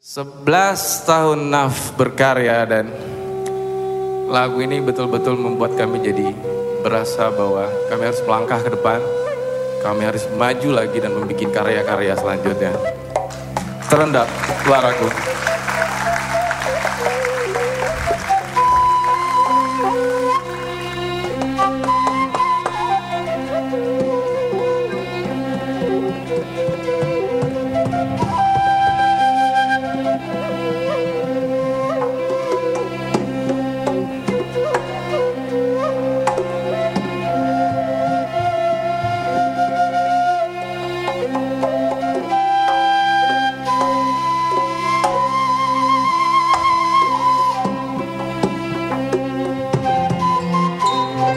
11 tahun Naf berkarya dan lagu ini betul-betul membuat kami jadi berasa bahwa kami harus melangkah ke depan, kami harus maju lagi dan membuat karya-karya selanjutnya. Terendak suaraku.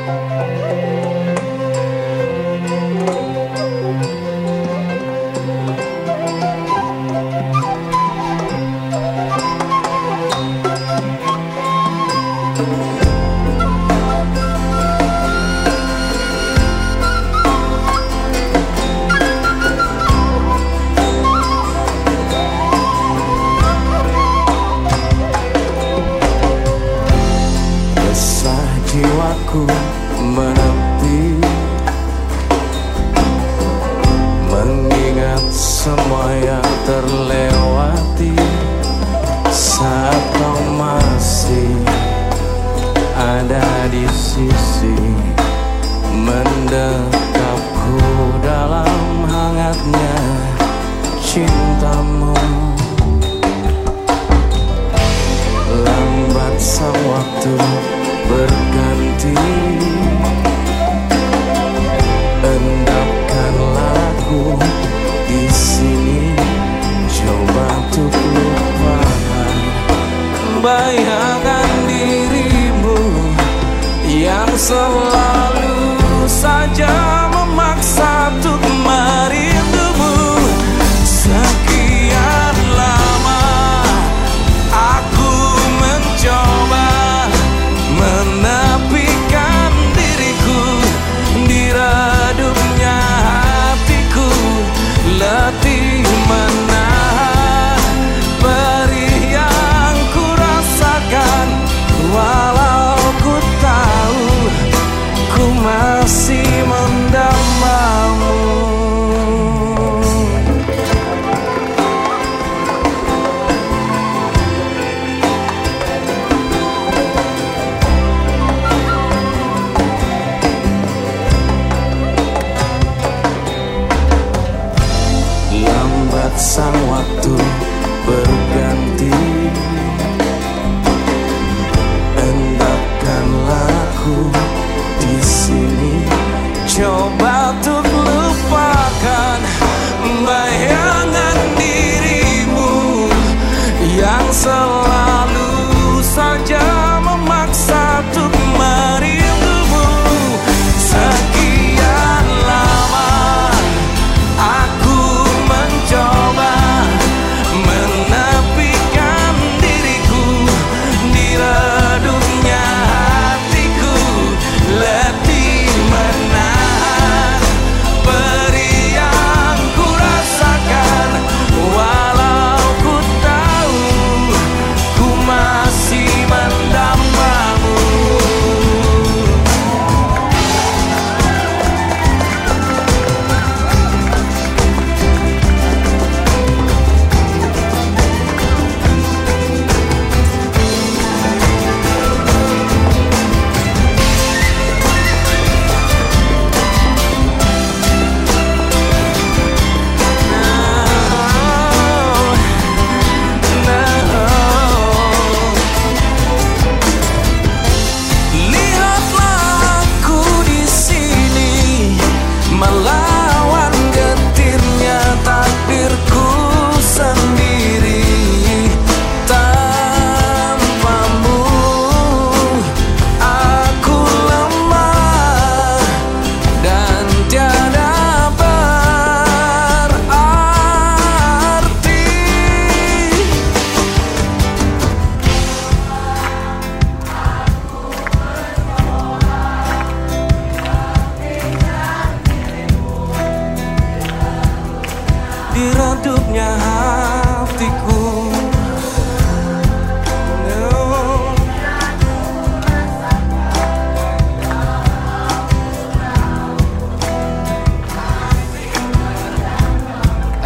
Música jiwaku menepi. Mengingat semua yang terlewati Saat kau masih ada di sisi Mendekapku dalam hangatnya cintamu. Lambat sang waktu berganti. Endapkan lagu di sini Coba untuk lupakan. Bayangan Yang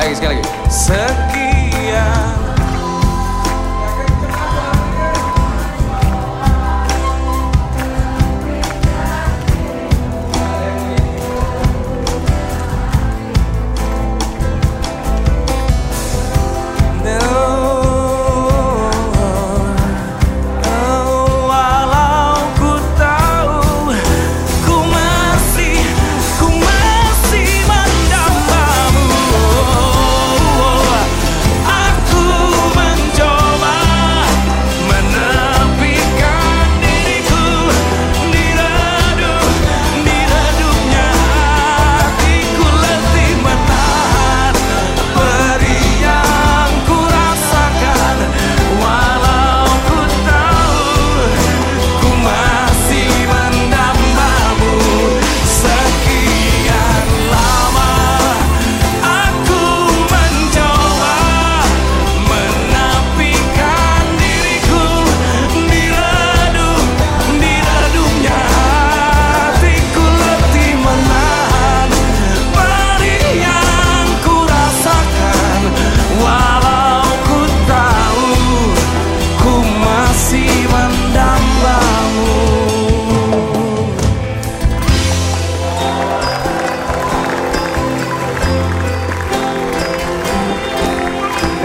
lagi sekali lagi. Sekian.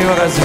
Senhor azul.